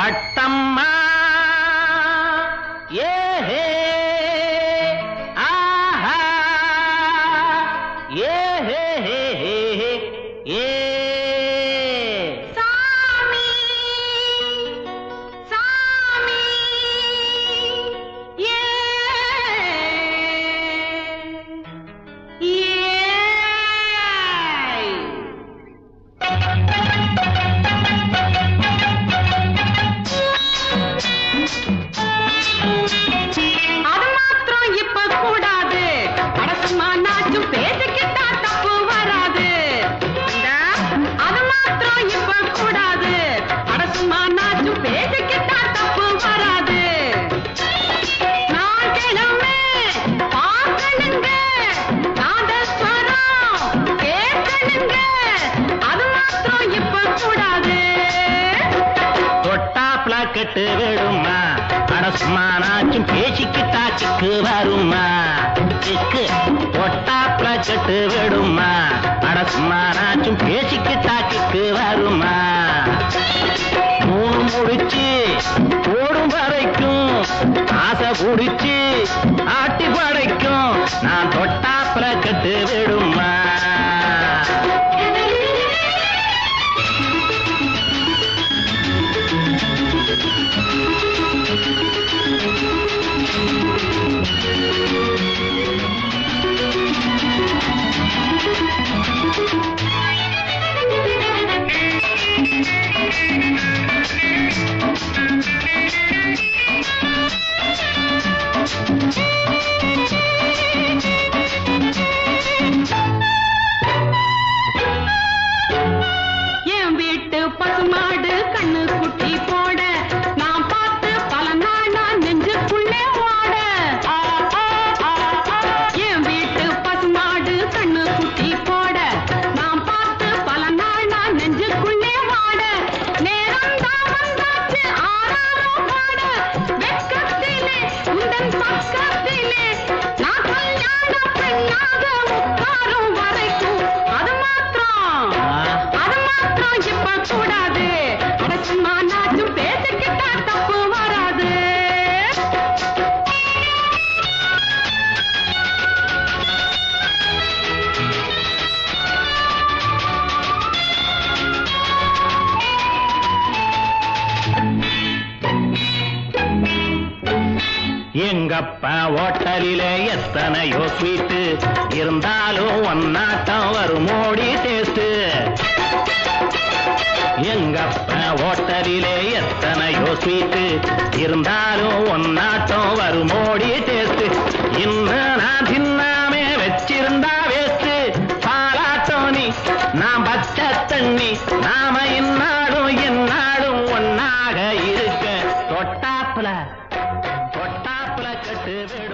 பட்டம்மா ஏஹே ஆஹா ஏஹே ஹே ஹே ஏ கட்டு விடுமா? அடஸ்மானாச்சும் பேசிக்கிட்டா சிக்கு வருமா? சிக்கு ஒட்டாப்ல கட்டு விடுமா? அடஸ்மானாச்சும் பேசிக்கிட்டா சிக்கு வருமா? மூணு முடிச்சு ஓடும் வரைக்கும் ஆசை குடிச்சு ஆட்டி படைக்கும். நான் தொட்டாப்ல கெட்டு விடுமா? Let's go! எங்கப்பா ஹோட்டலிலே எத்தனையோ ஸ்வீட்டு இருந்தாலும் ஒன்னாட்டம் வரும் மோடி டேஸ்ட் எங்கப்பா ஹோட்டலிலே எத்தனையோ ஸ்வீட்டு இருந்தாலும் ஒன்னாட்டம் வரும் மோடி டேஸ்ட் இன்னும் நான் தின்னாமே வச்சிருந்தா வேஸ்ட் பாலாட்டம் நீ நான் பச்சை தண்ணி நாம இந்நாளும் எந்நாளும் ஒன்னாக இருக்க. தொட்டாப்புல. தேவட